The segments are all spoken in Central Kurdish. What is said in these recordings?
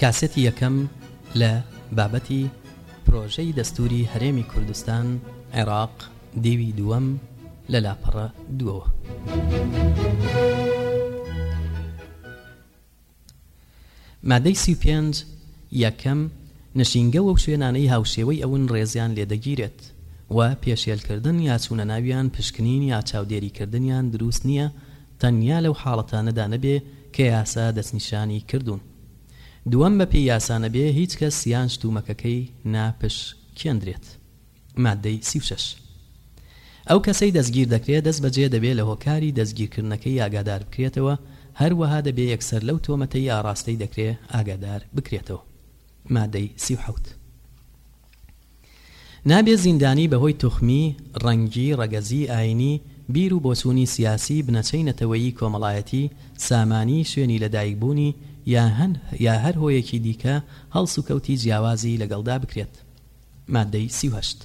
کاسێتی یەکەم لە بابەتی، پرۆژەی دەستووری هەرێمی کوردستان، عێراق، دیوی دووەم، لە لاپەڕە دووەوە. مادەی سی و پێنج، یەکەم، نشینگە و شوێنانەی هاوشێوەی ئەون ڕێزیان لێ دەگیرێت و پێشێلکردن یا چوونە ناویان، پشکنین یا چاودێریکردنیان دروست نییە، تەنیا لەو حاڵەتانەدا نەبێ کە یاسا دەستنیشانی کردوون. دووەم بەپێی یاسا نەبێ هیچ کەس یان شتومەکەکەی نا پش کێندرێت ماددەی سی و شەش. ئەو کەسەی دەستگیر دەکرێ دەست بەجێ دەبێ لە هۆکاری دەستگیرکردنەکەی ئاگادار بکرێتەوە هەر وەها دەبێ یەکسەر لەو تۆمەتەی ئاڕاستەی دەکرێ ئاگادار بکرێتەوە ماددەی سی و حەوت. نابێ زیندانی بەهۆی توخمی، ڕەنگی، ڕەگەزی، ئاینی، بیر و بۆچوونی سیاسی، بنەچەی نەتەوەیی کۆمەڵایەتی، سامانی، شوێنی لەدایکبوونی یا هەن یا هەر هۆیەکی دیکە هەڵسوکەوتی جیاوازی لەگەڵدا بکرێت. مادەی سی و هەشت.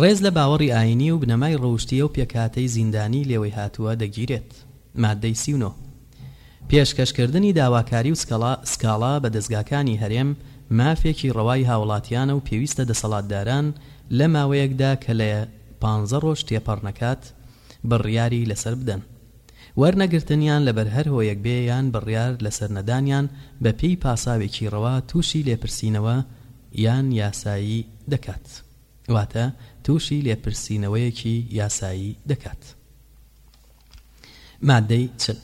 ڕێز لە باوەڕی ئاینی و بنەمای ڕەوشتیی و پێکهاتەی زیندانی لێوەی هاتووە دەگیرێت. مادەی سی و نۆ. پێشکەشکردنی داواکاری و سکاڵا بە دەزگاکانی هەرێم مافێکی ڕەوای هاوڵاتیانە و پێویستە دەسەڵاتداران لە ماوەیەکدا کە لە پانزە ڕۆژ تێپەڕ نەکات بڕیاری لەسەر بدەن. وەرنەگرتنیان لەبەر هەر هۆیەک بێ یان بڕیار لەسەر نەدانیان بە پێی پاساوێکی ڕەوا تووشی لێپرسینەوە یان یاسایی دەکات. واتە تووشی لێپرسینەوەیەکی یاسایی دەکات. مادەی چل.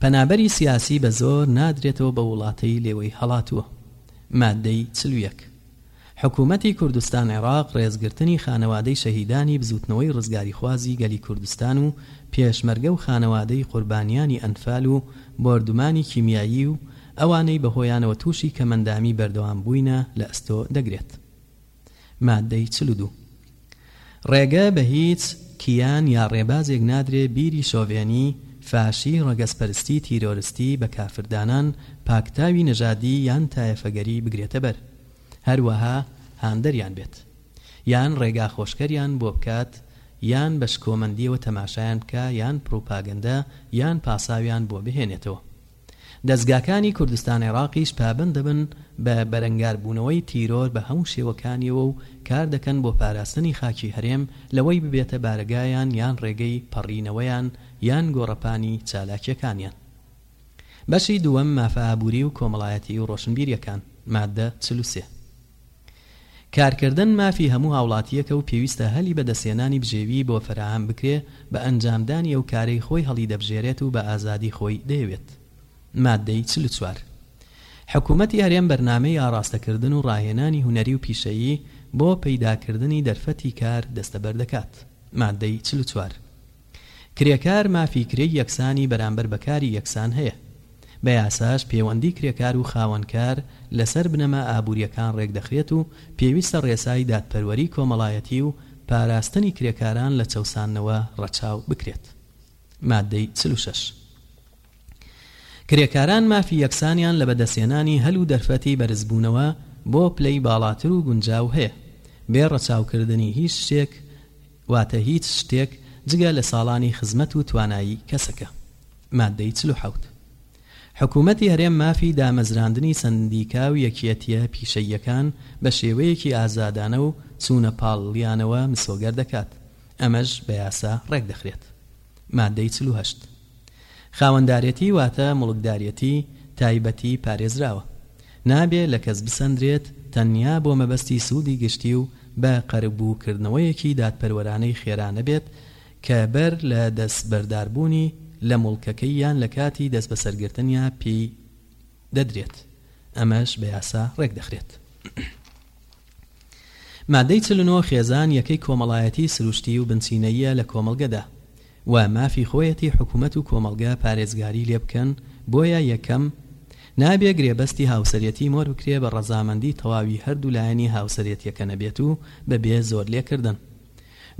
پەنابەری سیاسی بە زۆر نادرێتەوە بە وڵاتەی لێوەی هەڵاتووە. مادەی چل و یەک. حکوومەتی کوردستان-عێراق ڕێزگرتنی خانەوادەی شەهیدانی بزووتنەوەی ڕزگاریخوازی گەلی کوردستان و پێشمەرگە و خانەوادەی قوربانیانی ئەنفال و بۆردومانی کیمیایی و ئەوانەی بەهۆیانەوە تووشی کەمئەندامی بەردەوام بووینە لە ئەستۆ دەگرێت. ماددەی چل و دوو. ڕێگە بە هیچ کیان یا ڕێبازێک نادرێ بیری شۆڤێنی، فاشی، ڕەگەزپەرستی تیرۆرستی، بە کافردانان، پاکتاوی نەژادی یان تایەفەگەری بگرێتە بەر، هەروەها هاندەریان بێت، یان ڕێگا خۆشکەریان بۆ بکات، یان بە شکۆمەندییەوە تەماشایان بکا، یان پڕوپاگەندە یان پاساویان بۆ بهێنێتەوە. دەزگاکانی کوردستان-عێراقیش پابەند دەبن بە بەرەنگاربوونەوەی تیرۆر بە هەموو شێوەکانیەوە و کار دەکەن بۆ پاراستنی خاکی هەرێم لەوەی ببێتە بارەگایان یان ڕێگەی پەڕینەوەیان یان گۆڕەپانی چالاکیەکانیان. بەشی دووەم، مافە ئابووری و کۆمەڵایەتی و ڕۆشنبیریەکان، ماددە چل و سێ. کارکردن مافی هەموو هاوڵاتییەکە و پێویستە هەلی بەدەستهێنانی بژێویی بۆ فەراهەم بکرێ بە ئەنجامدانی ئەو کارەی خۆی هەڵیدەبژێرێت و بە ئازادی خۆی دەیەوێت. ماددەی چل و چوار. حکوومەتی هەرێم بەرنامەی ئاڕاستەکردن و ڕاهێنانی هونەری و پیشەیی بۆ پەیداکردنی دەرفەتی کار دەستەبەر دەکات. ماددەی چل و چوار. کرێکار مافی کرێی یەکسانی بەرامبەر بە کاری یەکسان هەیە. بە یاساش پێوەندی کرێکار و خاوەن کار لەسەر بنەما ئابوورییەکان ڕێکدەخرێت و پێویستە ڕێسای دادپەروەری کۆمەڵایەتی و پاراستنی کرێکاران لە چەوساندنەوە ڕەچاو بکرێت. ماددەی چل و شەش. کرێکاران مافی یەکسانیان لە بەدەستهێنانی هەل و دەرفەتی بەرزبوونەوە بۆ پلەی باڵاتر و گونجاو هەیە، بێ ڕەچاوکردنی هیچ شتێک، واتە هیچ شتێک جگە لە ساڵانی خزمەت و توانایی کەسەکە. ماددەی چل و حەوت. حکوومەتی هەرێم مافی دامەزراندنی سەندیکا و یەکیەتییە پیشەییەکان بە شێوەیەکی ئازادانە و چوونە پاڵیانەوە مسۆگەر دەکات، ئەمەش بە یاسا ڕێک دەخرێت. مادەی چل و هەشت. خاوەندارێتی واتە موڵکدارێتی تایبەتی پارێزراوە. نابێ لە کەس بسەندرێت تەنیا بۆ مەبەستی سوودی گشتی و بە قەرەبوو کردنەوەیەکی دادپەروەرانەی خێرا نەبێت کە بەر لە دەستبەرداربوونی لە موڵکەکەی یان لە کاتی دەستبەسەرگرتنیا پێی دەدرێت ئەمەش بە یاسا ڕێک دەخرێت. مادەی چل و نۆ خێزان یەکەی کۆمەڵایەتی سروشتی و بنچینەییە لە کۆمەڵگەدا و مافی خۆیەتی حکومەت و کۆمەڵگە پارێزگاری لێ بکەن بۆیە یەکەم نابێ گرێبەستی هاوسەرێتی مۆر بکرێ بە ڕەزامەندی تەواوی هەردوو لایەنی هاوسەرێتیەکە نەبێت و بەبێ زۆر لێ کردن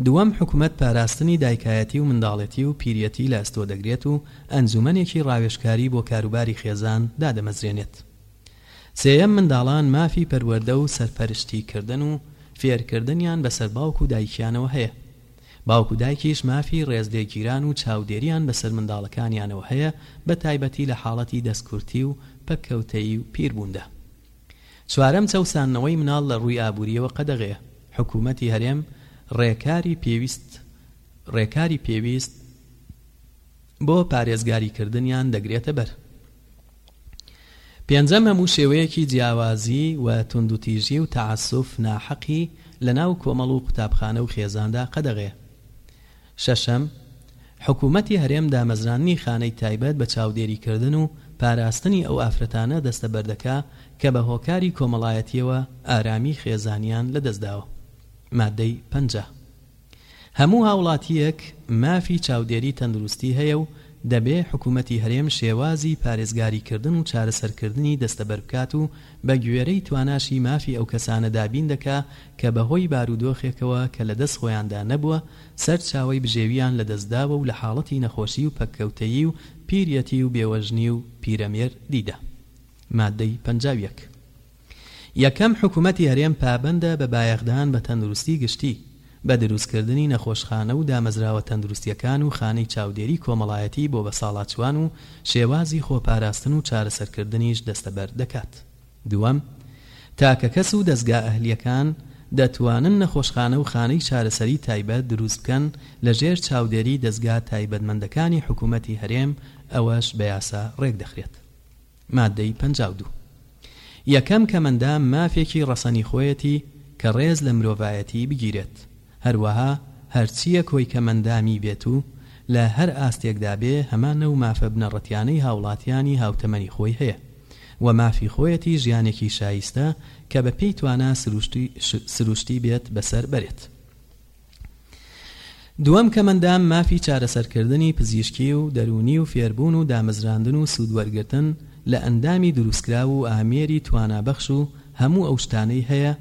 دووەم حکومەت پاراستنی دایکایەتی و منداڵێتی و پیریەتی لە ئەستۆ دەگرێت و ئەنجومەنێکی ڕاوێژکاری بۆ کاروباری خێزان دادەمەزرێنێت. سێیەم، منداڵان مافی پەروەردە و سەرپەرشتیکردن و فێرکردنیان بەسەر باوک و دایکیانەوە هەیە. باوک و دایکیش مافی ڕێزلێگیران و چاودێریان بەسەر منداڵەکانیانەوە هەیە بە تایبەتی لە حاڵەتی دەستکورتی و پەککەوتەیی و پیربووندا. چوارەم، چەوساندنەوەی مناڵ لە ڕووی ئابوورییەوە قەدەغەیە. حکوومەتی هەرێم ڕێکاری پێویست ڕێکاری پێویست بۆ پارێزگاریکردنیان دەگرێتە بەر. پێنجەم هەموو شێوەیەکی جیاوازی و توندوتیژی و تەعەسوف ناحەقی لە ناو کۆمەڵ و قوتابخانە و خێزاندا قەدەغەیە. شەشەم، حکوومەتی هەرێم دامەزراندنی خانەی تایبەت بە چاودێری کردن و پاراستنی ئەو ئافرەتانە دەستەبەر دەکا کە بە هۆکاری کۆمەڵایەتییەوە ئارامی خێزانیان لە دەست داوە. مادەی پەنجا. هەموو هاوڵاتییەک مافی چاودێری تەندروستی هەیە و دەبێ حکوومەتی هەرێم شێوازی پارێزگاری کردن و چارەسەر کردنی دەستەبەر بکات و بە گوێرەی تواناشی مافی ئەو کەسانە دابین دەکا کە بە هۆی بارودۆخێکەوە کە لە دەست خۆیاندا نەبووە سەرچاوەی بژێوییان لە دەست داوە و لە حاڵەتی نەخۆشی و پەککەوتەیی و پیریەتی و بێوەژنی و پیرەمێر دیدا ماددەی پەنجا و یەک. یەکەم، حکومەتی هەرێم پابەندە بە بایەخدان بە تەندروستی گشتی، بە دروستکردنی نەخۆشخانە و دامەزراوە تەندروستییەکان و خانەی چاودێری کۆمەڵایەتی بۆ بەساڵاچوان و شێوازی خۆپاراستن و چارەسەرکردنیش دەستەبەر دەکات. دووەم، تاکەکەس و دەزگا ئەهلییەکان دەتوانن نەخۆشخانە و خانەی چارەسەری تایبەت دروست بکەن لەژێر چاودێری دەزگا تایبەتمەندەکانی حکومەتی هەرێم، ئەوەش بە یاسا رێکدەخرێت. مادەی پەنجا و دوو یەکەم کەمەندە مافێکی ڕەسەنی خۆیەتی کە ڕێز لە مرۆڤایەتی بگیرێت، هەروەها هەرچییە کۆی کەمەندامی بێت و لە هەر ئاستێکدا بێ هەمان نەو مافە بنەڕەتیانەی هاوڵاتیانی هاوتەمەنی خۆی هەیە و مافی خۆیەتی ژیانێکی شایستە کە بە پێی توانا سروشتی بێت بەسەر بەرێت. دووەم کەمەندام مافی چارەسەرکردنی پزیشکی و دەروونی و فێربوون و دامەزراندن و سوودوەرگرتن لە ئەندامی دروستکراو و ئامێری توانابەخش و هەموو ئەو شتانەی هەیە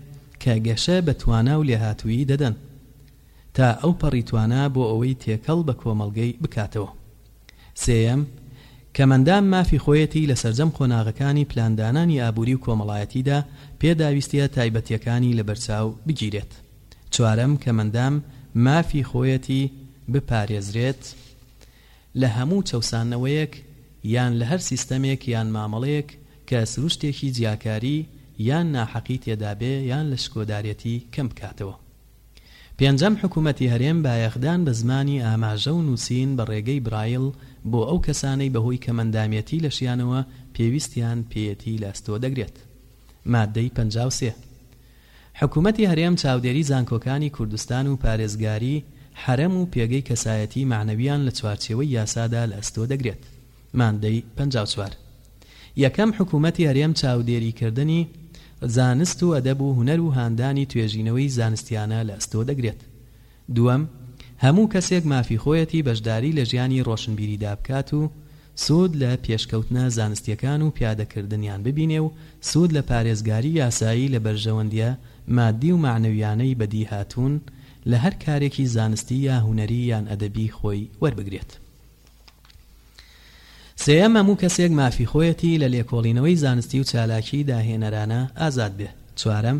کە گەشە بە توانا و لێهاتوویی دەدەن تا ئەوپەڕی توانا بۆ ئەوەی تێکەڵ بە کۆمەڵگەی بکاتەوە. سێیەم کەمەندام مافی خۆیەتی لە سەرجەم قۆناغەکانی پلاندانانی ئابووری و کۆمەڵایەتیدا پێداویستییە تایبەتییەکانی لەبەرچاو بگیرێت. چوارەم، کە مەندام مافی خۆیەتی بپارێزرێت لە هەموو چەوساندنەوەیەک یان لە هەر سیستەمێک یان مامەڵەیەک کە سروشتێکی جیاکاری یان ناحەقی تێدابێ یان لەشکۆدارێتی کەم بکاتەوە. پێنجەم، حکوومەتی هەرێم بایەخدان بە زمانی ئاماژە و نووسین بە ڕێگەی برایل بۆ ئەو کەسانەی بەهۆی کەمەندامێتی لەشیانەوە پێویستیان پێیەتی لە ئەستۆ دەگرێت. ماددەی پەنجا و سێ، حکوومەتی هەرێم چاودێری زانکۆکانی کوردستان و پارێزگاری حەرەم و پێگەی کەسایەتیی مەعنەوییان لە چوارچێوەی یاسادا لە ئەستۆ دەگرێت، ماددەی پەنجا و چوار، یەکەم، حکوومەتی هەرێم چاودێریکردنی زانست و ئەدەب و هونەر و هاندانی توێژینەوەی زانستییانە لە ئەستۆ دەگرێت. دووەم، هەموو کەسێک مافی خۆیەتی بەشداری لە ژیانی ڕۆشنبیریدا بکات و سوود لە پێشکەوتنە زانستییەکان و پیادەکردنیان ببینێ و سوود لە پارێزگاری یاسایی لە بەرژەوەندییە ماددی و مەعنەوییانەی بەدیهاتوون لە هەر کارێکی زانستی یا هونەری یان ئەدەبی خۆی وەربگرێت. سێیەم، هەموو کەسێک مافی خۆیەتی لە لێکۆڵینەوەی زانستی و چالاکیی داهێنەرانە ئازاد بێ. چوارەم،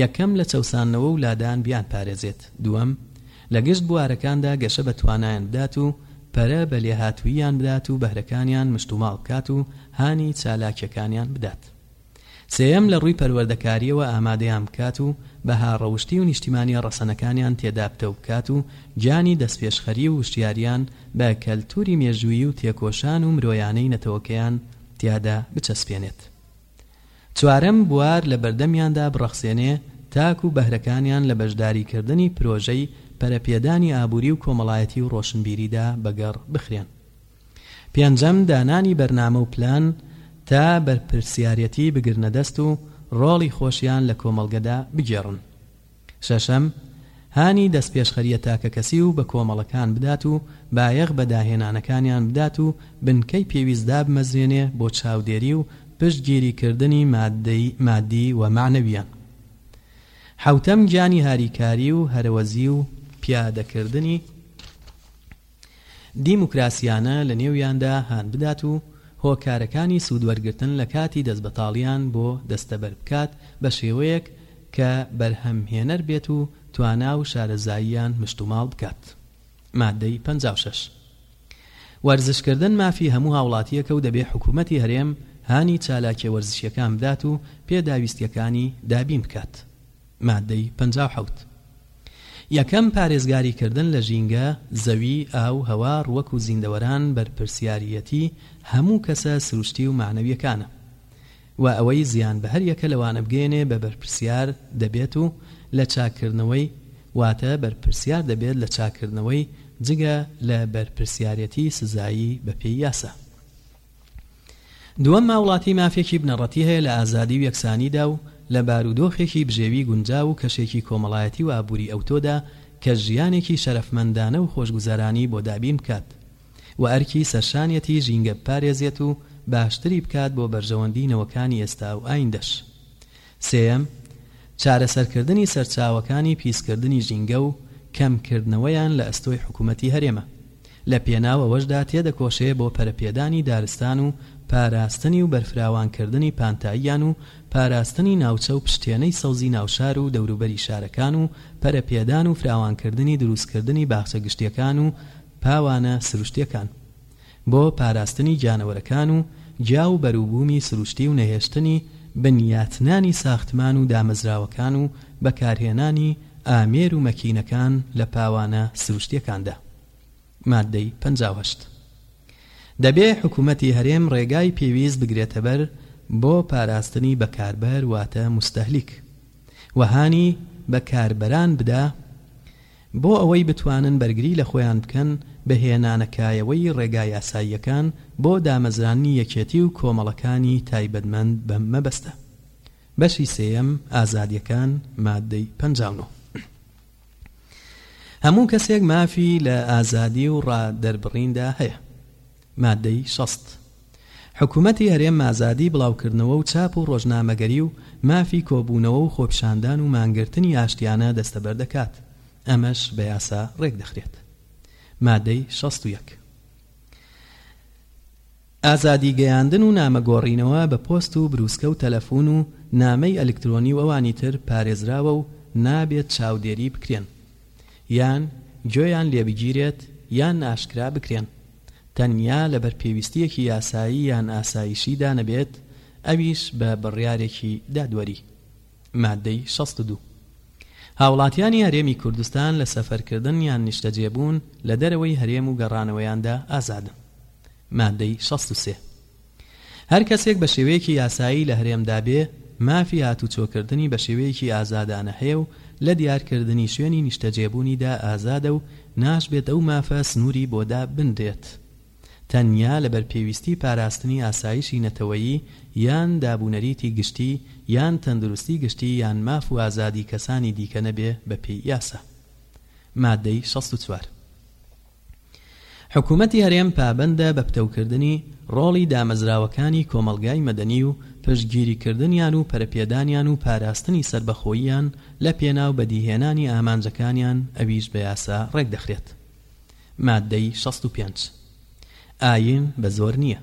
یەکەم، لە چەوساندنەوە و لادان بیانپارێزێت، دووەم، لە گشت بوارەکاندا گەشە بە توانایان بدات و پەرە بە لێهاتووییان بدات و بەهرەکانیان مشتوماڵ بکات و هانی چالاکییەکانیان بدات. سێیەم، لە ڕووی پەروەردەکارییەوە ئامادەیان بکات و بەها ڕەوشتی و نیشتیمانییە ڕەسەنەکانیان تێدا پتەو بکات و گیانی دەستپێشخەری و وشیارییان بە کەلتووری مێژوویی و تێکۆشان و مرۆیانەی نەتەوەکەیان تیادا بچەسپێنێت. چوارەم بوار لە بەردەمیاندا بڕەخسێنێ تاکو بەهرەکانیان لە بەشداریکردنی پرۆژەی پەرەپێدانی ئابووری و کۆمەڵایەتی و ڕۆشنبیریدا بەگەڕ بخرێن. پێنجەم دانانی بەرنامە و پلان تا بەرپرسیارێتی بگرنە دەست و ڕۆڵی خۆشیان لە کۆمەڵگەدا بگێڕن. شەشەم، هانی دەستپێشخەرییە تاکەکەسی و بەکۆمەڵەکان بدات و بایەخ بە داهێنانەکانیان بدات و بنکەی پێویست دابمەزرێنێ بۆ چاودێری و پشتگیری کردنی ماددی مادی و مەعنەوییان. حەوتەم، گیانی هاریکاری و هەرەوەزی و پیادەکردنی. دیموکراسیانە لە نێویاندا هان بدات و هۆکارەکانی سوودوەرگرتن لە کاتی دەستبەتاڵیان بۆ دەستەبەر بکات بە شێوەیەک کە بەرهەمهێنەر بێت و توانا و شارەزاییان مشتوماڵ بکات. ماددەی پەنجا و شەش. وەرزشکردن مافی هەموو هاوڵاتییەکە و دەبێ حکوومەتی هەرێم هانی چالاکییە وەرزشییەکان بدات و پێداویستییەکانی دابین بکات. ماددەی پەنجا و حەوت. یەکەم، پارێزگاری کردن لە ژینگە، زەوی، ئاو، هەوا، ڕوەک و زیندەوەران بەرپرسیاریەتی هەموو کەسە سروشتی و مەعنەویەکانە و ئەوەی زیان بە هەر یەکە لەوانە بگەیەنێ بە بەرپرسیار دەبێت و لە چاککردنەوەی واتە بەرپرسیار دەبێت لە چاککردنەوەی جگە لە بەرپرسیارێتی سزایی بە پێی یاسا. دووەم، ماوڵاتی مافێکی بنەڕەتی هەیە لە ئازادی و یەکسانیدا و لە بارودۆخێکی بژێوی گونجاو و کەشێکی کۆمەڵایەتی و ئابووری ئەوتۆدا کە ژیانێکی شەرەفمەندانە و خۆشگوزەرانی بۆ دابین بکات و ئەرکی سەرشانیەتی ژینگە بپارێزێت و باشتری بکات بۆ بەرژەوەندی نەوەکانی ئێستا و ئایندەش. سێیەم، چارەسەرکردنی سەرچاوەکانی پیسکردنی ژینگە و کەمکردنەوەیان لە ئەستۆی حکومەتی هەرێمە، لە پێناو ئەوەشدا تێدەکۆشێ بۆ پەرەپێدانی دارستان و پاراستنی و بەرفراوانکردنی پانتاییان و پاراستنی ناوچە و پشتێنەی سەوزی ناوشار و دەوروبەری شارەکان و پەرەپێدان و فراوانکردنی دروستکردنی باخچە گشتیەکان و پاوانە سروشتیەکان. بۆ پاراستنی گیانەوەرەکان و گیا و بەروبوومی سروشتی و نەهێشتنی بنیاتنانی ساختمان و دامەزراوەکان و بەکارهێنانی ئامێر و مەکینەکان لە پاوانە سروشتیەکاندا. ماددەی پەنجا و هەشت. دەبێ حکومەتی هەرێم ڕێگای پێویست بگرێتەبەر بۆ پاراستنی بەکاربەر واتە موستەهلیک و هانی بەکاربەران بدا، بۆ ئەوەی بتوانن بەرگری لە خۆیان بکەن بە هێنانە کایەوەی ڕێگا یاساییەکان بۆ دامەزراندنی یەکێتی و کۆمەڵەکانی تایبەتمەند بەم مەبەستە. بەشی سێیەم، ئازادیەکان، ماددەی پەنجا و نۆ. هەموو کەسێک مافی لە ئازادی و ڕا دەربڕیندا هەیە. ماددەی شەست. حکوومەتی هەرێم مازادی بڵاوکردنەوە و چاپ و ڕۆژنامەگەری و مافی کۆبوونەوە و خۆپیشاندان و مانگرتنی ئاشتیانە دەستەبەر دەکات، ئەمەش بە یاسا ڕێک دەخرێت. ماددەی شەست و یەک. ئازادی گەیاندن و نامە گۆڕینەوە بە پۆست و برووسکە و تەلەفوون و نامەی ئەلکترۆنی و ئەوانی تر پارێزراوە و نابێت چاودێری بکرێن، یان گوێیان لێبگیرێت یان ئاشکرا بکرێن تەنیا لەبەر پێویستیەکی یاسایی یان ئاسایشیدا نەبێت ئەویش بە بڕیارێکی دادوەری. مادەی شەست و دوو. هاوڵاتیانی هەرێمی کوردستان لە سەفەرکردن یان نیشتەجێبوون لە دەرەوەی هەرێم و گەڕانەوەیاندا ئازادن. مادەی شەست و سێ. هەر کەسێک بە شێوەیەکی یاسایی لە هەرێمدا بێ، مافی هاتوچۆکردنی بە شێوەیەکی ئازادانە هەیە و لە دیارکردنی شوێنی نیشتەجێبوونیدا ئازادە و ناشبێت ئەو مافە سنووری بۆ دابنرێت تەنیا لەبەر پێویستی پاراستنی ئاسایشی نەتەوەیی یان دابونەریتی گشتی یان تەندروستی گشتی یان ماف و ئازادی کەسانی دیکە نەبێ بەپێی یاسا. مادەی شەست و چوار. حکومەتی هەرێم پابەندە بە پتەوکردنی ڕۆڵی دامەزراوەکانی کۆمەڵگای مەدەنی و پشتگیریکردنیان و پەرەپێدانیان و پاراستنی سەربەخۆییان لە پێناو بەدیهێنانی ئامانجەکانیان ئەویش بە یاسا ڕێکدەخرێت ماددەی شەست و پێنج ئایین بە زۆر نییە.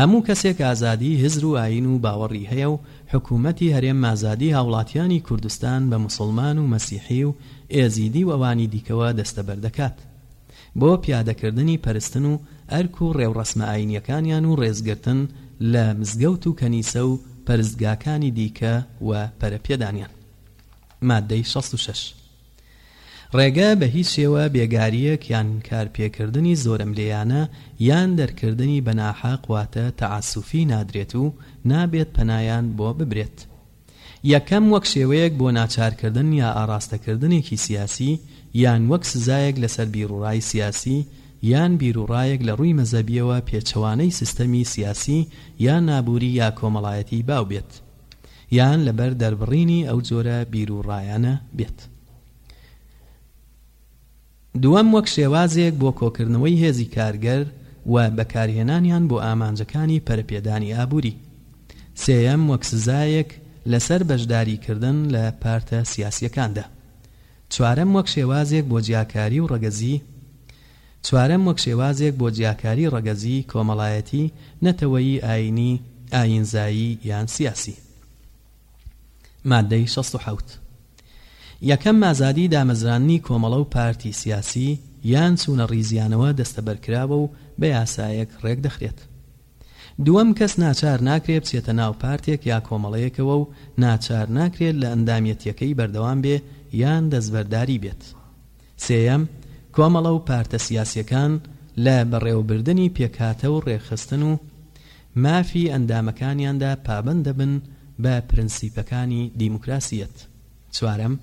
هەموو کەسێک ئازادی هزر و ئایین و باوەڕی هەیە و حکوومەتی هەرێم مازادی هاوڵاتیانی کوردستان بە موسڵمان و مەسیحی و ئێزیدی و ئەوانی دیکەوە دەستەبەر دەکات بۆ پیادەکردنی پەرستن و ئەرک و ڕێوڕەسمە ئایینییەکانیان و ڕێزگرتن لە مزگەوت و کەنیسە و پەرستگاکانی دیکە و پەرەپێدانیان. ماددەی شەست و شەش. ڕێگە بە هیچ شێوە بێگارییەک یان کارپێکردنی زۆرەملێیانە یان دەرکردنی بە ناحەق واتە تەعەسوفی نادرێت و نابێت پەنایان بۆ ببرێت یەکەم وەک شێوەیەک بۆ ناچارکردن یا ئاڕاستەکردنێکی سیاسی یان وەک سزایەک لەسەر بیروڕای سیاسی یان بیروڕایەک لە ڕووی مەزەبییەوە پێچەوانەی سیستەمی سیاسی یا نابووری یا کۆمەڵایەتی باو بێت. یان لەبەر دەربڕینی ئەو جۆرە بیروڕایانە بێت. دووەم وەک شێوازێک بۆ کۆکردنەوەی هێزی کارگەر و بەکارهێنانیان بۆ ئامانجەکانی پەرەپێدانی ئابووری. سێیەم وەک سزایەک لەسەر بەشداریکردن لە پارتە سیاسییەکاندا. چوارەم وەک شێوازێک بۆ جیاکاری و ڕەگەزی چوارەم، وەک شێوازێک بۆ جیاکاری ڕەگەزی، کۆمەڵایەتی، نەتەوەیی، ئایینی، ئایینزایی یان سیاسی. مادەی شەست و حەوت. یەکەم، ئازادی دامەزراندنی کۆمەڵە و پارتی سیاسی یان چوونە ڕیزیانەوە دەستەبەرکراوە و بە یاسایەک ڕێک دەخرێت. دووەم، کەس ناچار ناکرێ بچێتە ناو پارتێک یا کۆمەڵەیەکەوە و ناچار ناکرێت لە ئەندامیەتیەکەی بەردەوام بێ یان دەستبەرداری بێت. سێیەم، کۆمەڵە و پارتە سیاسیەکان لە بەڕێوەبردنی پێکهاتە و ڕێکخستن و مافی ئەندامەکانیاندا پابەند دەبن بە پرنسیپەکانی دیموکراسیەت. چوارەم،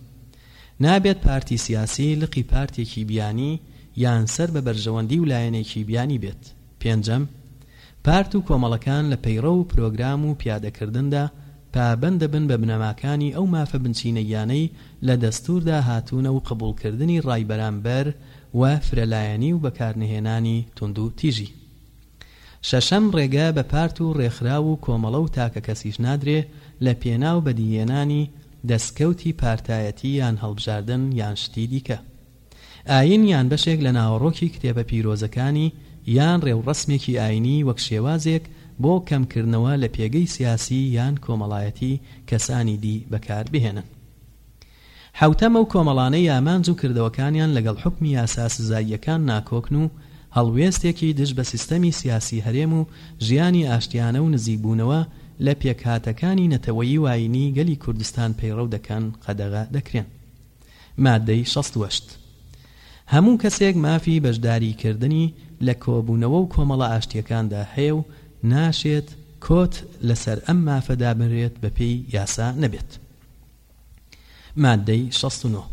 نابێت پارتی سیاسی لقی پارتێکی بیانی یان سەر بە بەرژەوەندی و لایەنێکی بیانی بێت. پێنجەم، پارت و کۆمەڵەکان لە پەیڕەو و پرۆگرام و پیادەکردندا پابەند دەبن بە بنەماکانی ئەو مافە بنچینەییانەی لە دەستووردا هاتوونە و قبوڵکردنی ڕای بەرامبەر و فرەلایەنی و بەکارنەهێنانی توندوتیژی. شەشەم، ڕێگە بە پارت و ڕێکخراو و کۆمەڵە و تاکەکەسیش نادرێ لە پێناو بەدیهێنانی دەسکەوتی پارتایەتی یان هەڵبژاردن یان شتی دیکە، ئایین یان بەشێک لە ناوەڕۆکی کتێبە پیرۆزەکانی یان ڕێوڕەسمێکی ئایینی وەک شێوازێک بۆ کەمکردنەوە لە پێگەی سیاسی یان کۆمەڵایەتی کەسانی دی بەکار بهێنن. حەوتەم، ئەو کۆمەڵانەی ئامانج و کردەوەکانیان لەگەڵ حوکمی یاسا سزاییەکان ناکۆکن و هەڵوێستێکی دژ بە سیستەمی سیاسی هەرێم و ژیانی ئاشتیانە و نزیکبوونەوە لە پێکهاتەکانی نەتەوەیی و ئایینی گەلی کوردستان پەیڕەو دەکەن قەدەغە دەکرێن. ماددەی شەست و هەشت هەموو کەسێک مافی بەشداریکردنی لە کۆبوونەوە و کۆمەڵە ئاشتییەکاندا هەیە و ناشێت کۆت لەسەر ئەم مافە دابنرێت بەپێی یاسا نەبێت. ماددەی شەست و نۆ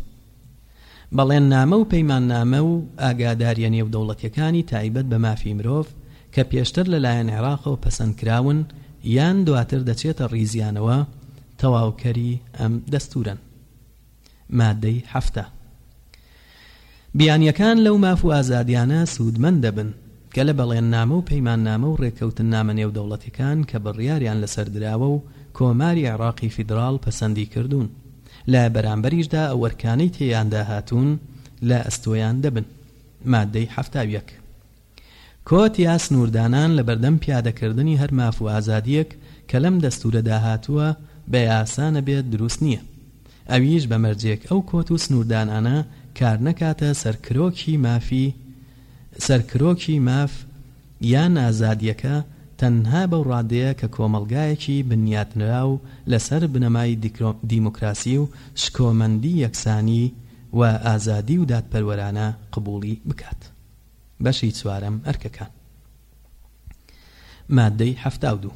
بەڵێننامە و پەیماننامە و ئاگادارییە نێودەوڵەتییەکانی تایبەت بە مافی مرۆڤ کە پێشتر لەلایەن عێراقەوە پەسەندکراون یان دواتر دەچێتە ڕیزیانەوە تەواوکەری ئەم دەستوورەن. مادەی حەفتا. بیانییەکان لەو ماف و ئازادییانە سوودمەند دەبن، کە لە بەڵێننامە و پەیماننامە و ڕێککەوتننامە نێودەوڵەتییەکان کە بڕیاریان لەسەر دراوە و کۆماری عێڕاقی فیدراڵ پەسەندی کردوون، لە بەرامبەریشدا ئەو ئەرکانەی تێیاندا هاتوون لە ئەستۆیان دەبن. مادەی حەفتا و یەک. کۆت یا سنووردانان لە بەردەم پیادەکردنی هەر ماف و ئازادییەک کە لەم دەستوورەدا هاتووە بە یاسا نەبێت دروست نییە، ئەویش بە مەرجێک ئەو کۆت و سنووردانانە کار نەکاتە سەر کرۆکی مافی سەر کرۆکی ماف یان ئازادییەکە تەنها بەو ڕادەیە کە کۆمەڵگایەکی بنیاتنراو لەسەر بنەمای دیموکراسی و شکۆمەندی یەکسانی و ئازادی و دادپەروەرانە قبووڵی بکات. بەشی چوارەم ئەرکەکان مادەی حەفتا و دوو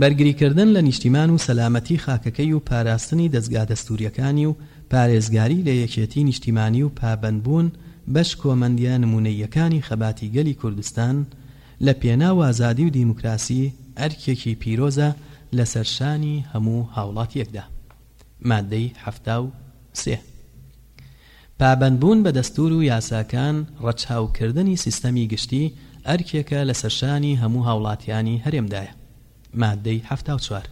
بەرگریکردن لە نیشتیمان و سەلامەتی خاکەکەی و پاراستنی دەزگا دەستوریەکانی و پارێزگاری لە یەکێتی نیشتیمانی و پابەندبوون بە شکۆمەندیە نمونەییەکانی خەباتی گەلی کوردستان لە پێناو ئازادی و دیموکراسی ئەرکێکی پیرۆزە لەسەر شانی هەموو هاوڵاتیەکدا مادەی حەفتا و سێ پابەندبوون بە دەستوور و یاساکان، ڕەچاوکردنی سیستەمی گشتی، ئەرکێکە لەسەر شانی هەموو هاوڵاتیانی هەرێمدایە. ماددەی حەفتا و چوار.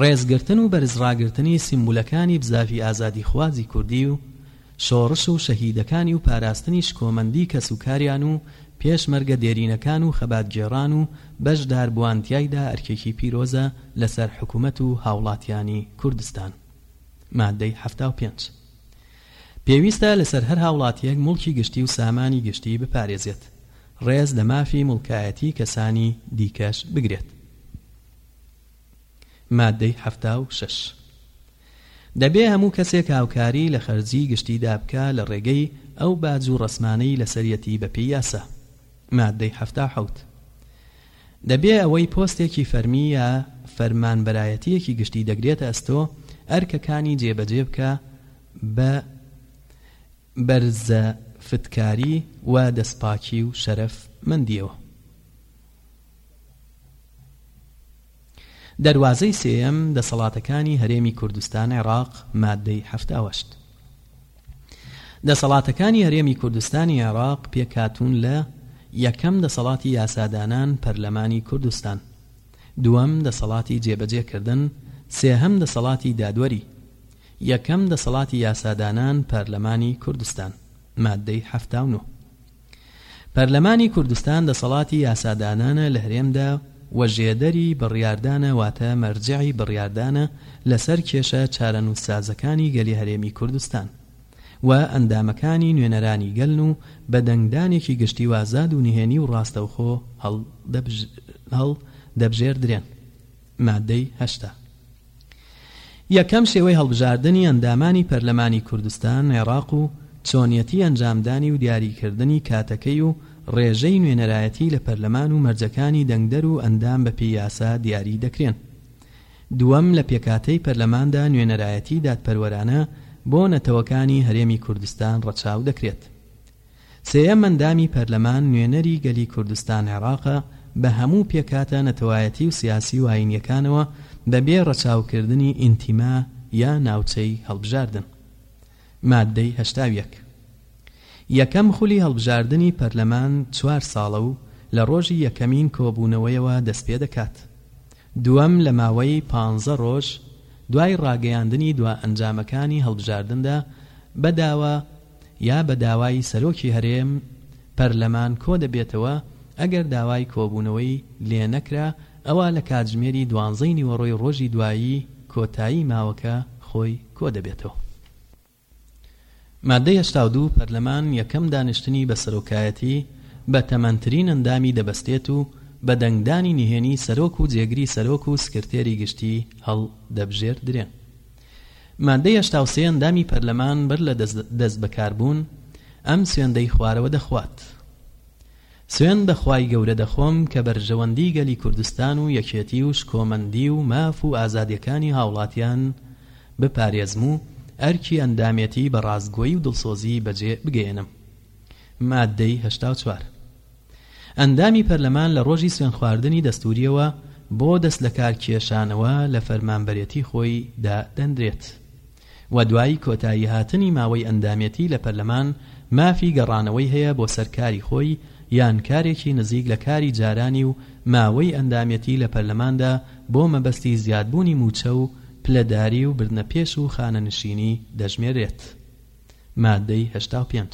ڕێزگرتن و بەرزڕاگرتنی سیمبولەکانی بزاڤی ئازادیخوازی کوردی و شۆڕش و شەهیدەکانی و پاراستنی شکۆمەندی کەس و کاریان و پێشمەرگە دێرینەکان و خەباتگێڕان و بەشداربووان تیایدا ئەرکێکی پیرۆزە لەسەر حکومەت و هاوڵاتیانی کوردستان. ماددەی حەفتا و پێنج. پێویستە لەسەر هەر هاوڵاتییەک موڵکی گشتی و سامانی گشتی بپارێزێت، ڕێز لە مافی موڵکایەتی کەسانی دیکەش بگرێت. ماددەی حەفتا و شەش. دەبێ هەموو کەسێک هاوکاری لە خەرجی گشتیدا بکا لە ڕێگەی ئەو باج و ڕەسمانەی لەسەریەتی بەپێی یاسا. ماددەی حەفتا و حەوت. دەبێ ئەوەی پۆستێکی فەرمی یا فەرمانبەرایەتییەکی گشتی دەگرێتە ئەستۆ ئەرکەکانی جێبەجێ بکا بە بەرزە فتکاری و دەستپاکی و شەرەف مەندیەوە. دەروازەی سێیەم، دەسەڵاتەکانی هەرێمی کوردستان، عێراق، ماددەی حەفتا و هەشت. دەسەڵاتەکانی هەرێمی کوردستانی عێراق پێکهاتوون لە، یەکەم دەسەڵاتی یاسادانان، پەرلەمانی کوردستان، دووەم دەسەڵاتی جێبەجێکردن، سێهەم دەسەڵاتی دادوەری. یەکەم دەسەڵاتی یاسادانان، پەرلەمانی کوردستان. ماددەی حەفتا و نۆ. پەرلەمانی کوردستان دەسەڵاتی یاسادانانە لە هەرێمدا و ژێدەری بڕیاردانە واتە مەرجعی بڕیاردانە لەسەر کێشە چارەنووسسازەکانی گەلی هەرێمی کوردستان و ئەندامەکانی نوێنەرانی گەلن و بە دەنگدانێکی گشتی و ئازاد و نهێنی و ڕاستەوخۆ هەڵدەبژێردرێن مادەی هەشتا. یەکەم، شێوەی هەڵبژاردنی ئەندامانی پەرلەمانی کوردستان، عێراق و چۆنیەتی ئەنجامدانی و دیاریکردنی کاتەکەی و ڕێژەی نوێنەرایەتی لە پەرلەمان و مەرجەکانی دەنگدەر و ئەندام بەپێی یاسا دیاری دەکرێن. دووەم، لە پێکهاتەی پەرلەماندا نوێنەرایەتی دادپەروەرانە بۆ نەتەوەکانی هەرێمی کوردستان ڕەچاو دەکرێت. سێیەم ئەندامی پەرلەمان نوێنەری گەلی کوردستان عێڕاقە بە هەموو پێکهاتە نەتەوایەتی و سیاسی و ئاینیەکانەوە بە بێ ڕەچاو کردنی ئینتیما یا ناوچەی هەڵبژاردن ماددەی هەشتا و یەک یەکەم خولی هەڵبژاردنی پەرلەمان چوار ساڵە و لە ڕۆژی یەکەمین کۆبوونەوەیەوە دەست پێ دەکات دووەم لە ماوەی پانزە ڕۆژ دوای ڕاگەیاندنی دوا ئەنجامەکانی هەڵبژاردندا بە داوا یا بە داوای سەرۆکی هەرێم پەرلەمان کۆدەبێتەوە، ئەگەر داوای کۆبوونەوەی لێ نەکرا ئەوا لە کاتژمێری دوانزەی نیوەڕۆی ڕۆژی دوایی کۆتایی ماوەکە خۆی کۆدەبێتەوە. ماددەی هەشتا و دوو، پەرلەمان یەکەم دانیشتنی بە سەرۆکایەتی بە تەمەنترین ئەندامی دەبەستێت و بە دەنگدانی نهێنی سەرۆک و جێگری سەرۆک و سکرتێری گشتی هەڵدەبژێردرێن. مادەی هەشتا و سێ ئەندامی پەرلەمان بەر لە دەست بەکاربوون ئەم سوێندەی خوارەوە دەخوات سوێن بە خوای گەورە دەخۆم کە بەرژەوەندی گەلی کوردستان و یەکێتی و شکۆمەندی و ماف و ئازادیەکانی هاوڵاتیان بپارێزم و ئەرکی ئەندامێتی بە ڕاستگۆی و دڵسۆزی بەجێ بگەیەنم مادەی هەشتا و چوار ئەندامی پەرلەمان لە ڕۆژی سوێنخواردنی دەستوورییەوە بۆ دەستلەکارکێشانەوە لە فەرمانبەرێتی خۆی دا دەنرێت و دوای کۆتاییهاتنی ماوەی ئەندامێتی لە پەرلەمان مافی گەڕانەوەی هەیە بۆ سەر کاری خۆی یان کارێکی نزیک لە کاری جارانی و ماوەی ئەندامێتی لە پەرلەماندا بۆ مەبەستی زیادبوونی مووچە و پلەداری و بردنە پێش و خانەنشینی دەژمێرێت مادەی هەشتا و پێنج.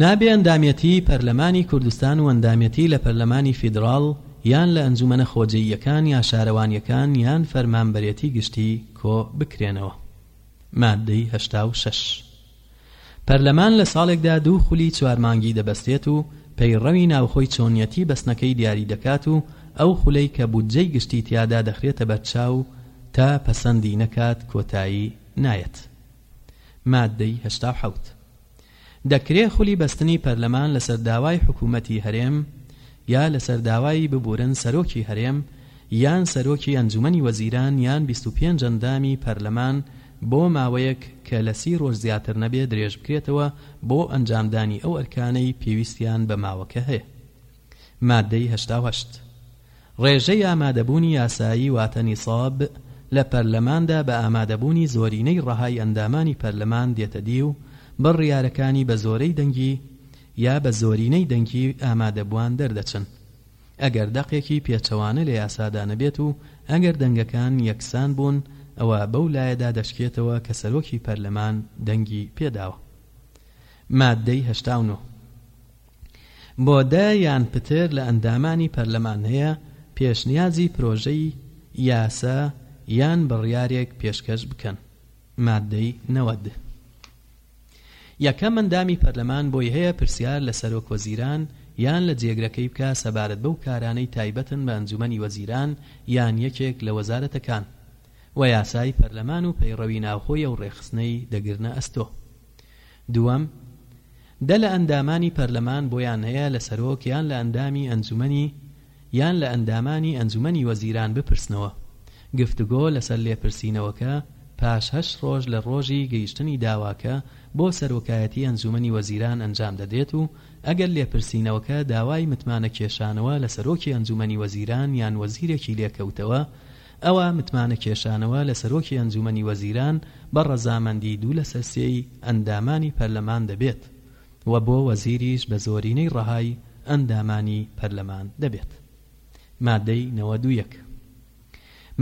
نابێ ئەندامێتیی پەرلەمانی کوردستان و ئەندامێتی لە پەرلەمانی فیدراڵ یان لە ئەنجومەنە خۆجێییەکان یا شارەوانییەکان یان فەرمانبەرێتی گشتی کۆ بکرێنەوە. ماددەی هەشتا و شەش. پەرلەمان لە ساڵێکدا دوو خولی چوار مانگی دەبەستێت و پەیڕەوی ناوخۆی چۆنیەتی بەستنەکەی دیاری دەکات و ئەو خولەی کە بودجەی گشتی تیادا دەخرێتە بەرچاو تا پەسەندی نەکات کۆتایی نایەت. ماددەی هەشتا و حەوت دەکرێ خولی بەستنی پەرلەمان لەسەر داوای حکوومەتی هەرێم یا لەسەر داوای ببورن سەرۆکی هەرێم یان سەرۆکی ئەنجوومەنی وەزیران یان بیست و پێنج ئەندامی پەرلەمان بۆ ماوەیەک کە لە سی ڕۆژ زیاتر نەبێ درێژ بکرێتەوە بۆ ئەنجامدانی ئەو ئەرکانەی پێویستیان بە ماوەکە هەیە. ماددەی هەشتا و هەشت ڕێژەی ئامادەبوونی یاسایی واتە نیساب لە پەرلەماندا بە ئامادەبوونی زۆرینەی ڕەهای ئەندامانی پەرلەمان دێتە دی و بڕیارەکانی بە زۆرەی دەنگی یا بە زۆرینەی دەنگی ئامادەبووان دەردەچن ئەگەر دەقێکی پێچەوانە لە یاسادا نەبێت و ئەگەر دەنگەکان یەکسان بوون ئەوا بەو لایەدا دەشکێتەوە کە سەرۆکی پەرلەمان دەنگی پێداوە. ماددەی هەشتا و نۆ بۆ دە یان پتر لە ئەندامانی پەرلەمان هەیە پێشنیازی پرۆژەی یاسا یان بڕیارێک پێشکەش بکەن. ماددەی نەوەد. یەکەم ئەندامی پەرلەمان بۆی هەیە پرسیار لە سەرۆک وەزیران یان لە جێگرەکەی بکا سەبارەت بەو کارانەی تایبەتن بە ئەنجومەنی وەزیران یان یەکێک لە وەزارەتەکان و یاسای پەرلەمان و پەیڕەوی ناوخۆی ئەو ڕێکخستنەی دەگرنە ئەستۆ. دووەم، دە لە ئەندامانی پەرلەمان بۆیان هەیە لە سەرۆک یان لە ئەندامی ئەنجومەنی یان لە ئەندامانی ئەنجومەنی وەزیران بپرسنەوە. گفتوگۆ لەسەر لێپرسینەوەکە پاش هەشت ڕۆژ لە ڕۆژی گەیشتنی داواکە بۆ سەرۆکایەتی ئەنجومەنی وەزیران ئەنجام دەدرێت و ئەگەر لێپرسینەوەکە داوای متمانەکێشانەوە لە سەرۆکی ئەنجومەنی وەزیران یان وەزیرێکی لێکەوتەوە ئەوا متمانە کێشانەوە لە سەرۆکی ئەنجومەنی وەزیران بە ڕەزامەندی دوو لەسەر سێی ئەندامانی پەرلەمان دەبێت و بۆ وەزیریش بە زۆرینەی ڕەهای ئەندامانی پەرلەمان دەبێت مادەی نەوەد و یەک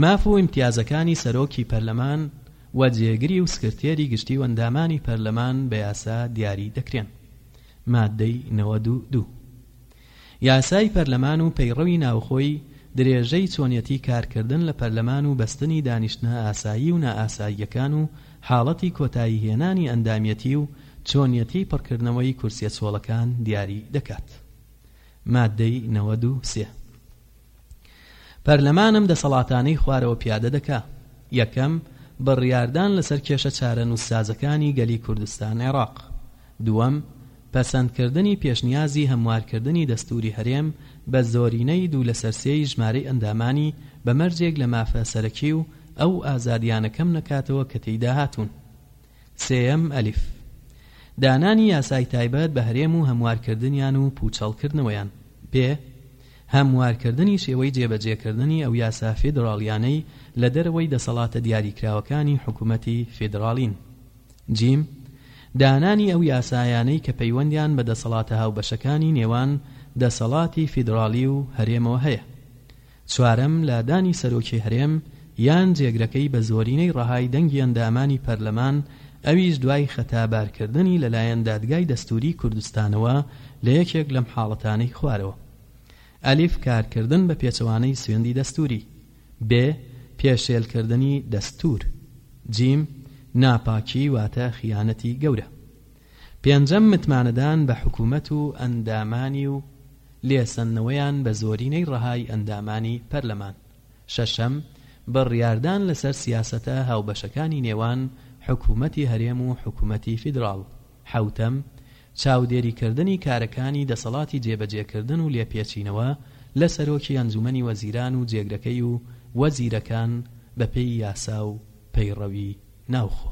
ماف و ئیمتیازەکانی سەرۆکی پەرلەمان و جێگری و سکرتێری گشتی و ئەندامانی پەرلەمان بە یاسا دیاری دەکرێن مادەی نەوەد و دوو یاسای پەرلەمان و پەیڕەوی ناوخۆی درێژەی چۆنیەتی کارکردن لە پەرلەمان و بەستنی دانیشتنە ئاسایی و نائاساییەکان و حاڵەتی کۆتایی هێنانی ئەندامیەتی و چۆنیەتی پڕکردنەوەی کورسیە چۆڵەکان دیاری دەکات ماددەی نەوەد و سێ. پەرلەمان ئەم دەسەڵاتانەی خوارەوە پیادە دەکا، یەکەم، بڕیاردان لەسەر کێشە چارەنووسسازەکانی گەلی کوردستان عێراق. دووەم، پەسەندکردنی پێشنیازی هەموارکردنی دەستووری هەرێم بە زۆرینەی دوو لەسەر سێی ژمارەی ئەندامانی بە مەرجێک لە مافە سەرەکی و ئەو ئازادییانە کەم نەکاتەوە کە تێیدا هاتوون. سێیەم، ئەلیف. دانانی یاسای تایبەت بە هەرێم و هەموارکردنیان و پووچەڵکردنەوەیان. پێ. هەموارکردنی شێوەی جێبەجێکردنی ئەو یاسا فیدڕاڵیانەی لە دەرەوەی دەسەڵاتە دیاریکراوەکانی حکوومەتی فیدڕاڵین. جیم. دانانی ئەو یاسایانەی کە پەیوەندیان بە دەسەڵاتە هاوبەشەکانی نێوان دەسەڵاتی فیدڕاڵی و هەرێمەوە هەیە. چوارەم، لادانی سەرۆکی هەرێم یان جێگرەکەی بە زۆرینەی ڕەهای دەنگی ئەندامانی پەرلەمان، ئەویش دوای خەتابارکردنی لەلایەن دادگای دەستووریی کوردستانەوە لە یەکێک لەم حاڵەتانەی خوارەوە، ئەلیف کارکردن بە پێچەوانەی سوێندی دەستووری. بێ، پێشێلکردنی دەستوور. جیم، ناپاکی واتە خیانەتی گەورە. پێنجەم، متمانەدان بە حکوومەت و ئەندامانی و. لێ سەندنەوەیان بە زۆرینەی ڕەهای ئەندامانی پەرلەمان. شەشەم، بڕیاردان لەسەر سیاسەتە هاوبەشەکانی نێوان حکوومەتی هەرێم و حکوومەتی فیدراڵ. حەوتەم، چاودێریکردنی کارەکانی دەسەڵاتی جێبەجێکردن و لێپێچینەوە لە سەرۆکی ئەنجوومەنی وەزیران و جێگرەکەی و وەزیرەکان بەپێی یاسا و پەیڕەوی ناوخۆ.